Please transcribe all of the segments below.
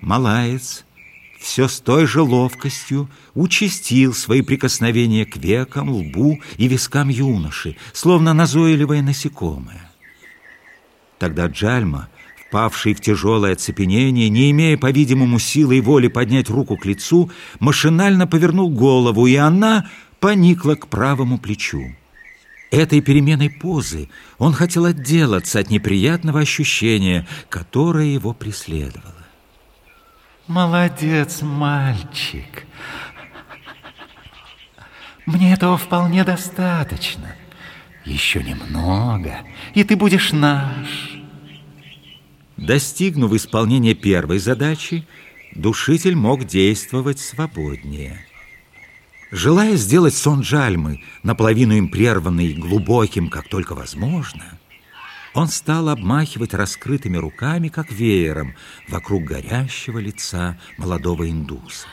Малаец все с той же ловкостью участил свои прикосновения к векам, лбу и вискам юноши, словно назойливое насекомое. Тогда Джальма, впавший в тяжелое оцепенение, не имея, по-видимому, силы и воли поднять руку к лицу, машинально повернул голову, и она поникла к правому плечу. Этой переменой позы он хотел отделаться от неприятного ощущения, которое его преследовало. Молодец, мальчик. Мне этого вполне достаточно. Еще немного, и ты будешь наш. Достигнув исполнения первой задачи, душитель мог действовать свободнее. Желая сделать сон Джальмы, наполовину им прерванный глубоким, как только возможно, он стал обмахивать раскрытыми руками, как веером, вокруг горящего лица молодого индуса.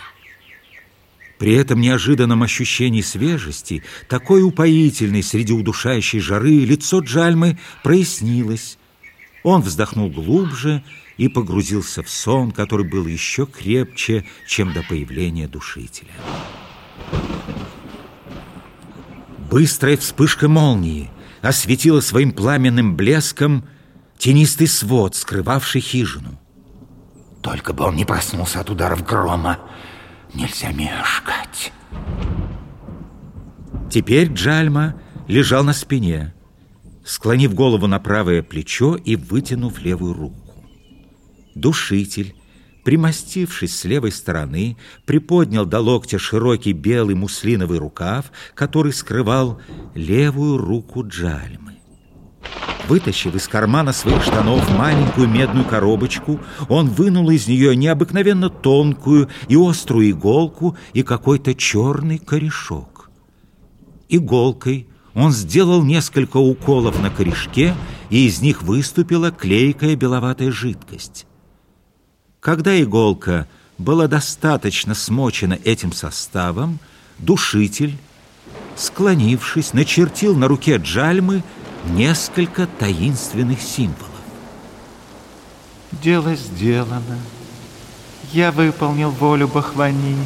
При этом неожиданном ощущении свежести, такой упоительной среди удушающей жары, лицо Джальмы прояснилось. Он вздохнул глубже и погрузился в сон, который был еще крепче, чем до появления душителя. Быстрая вспышка молнии — осветила своим пламенным блеском тенистый свод, скрывавший хижину. Только бы он не проснулся от ударов грома. Нельзя мешкать. Теперь Джальма лежал на спине, склонив голову на правое плечо и вытянув левую руку. Душитель примостившись с левой стороны, приподнял до локтя широкий белый муслиновый рукав, который скрывал левую руку Джальмы. Вытащив из кармана своих штанов маленькую медную коробочку, он вынул из нее необыкновенно тонкую и острую иголку и какой-то черный корешок. Иголкой он сделал несколько уколов на корешке, и из них выступила клейкая беловатая жидкость. Когда иголка была достаточно смочена этим составом, душитель, склонившись, начертил на руке Джальмы несколько таинственных символов. Дело сделано. Я выполнил волю Бахвани.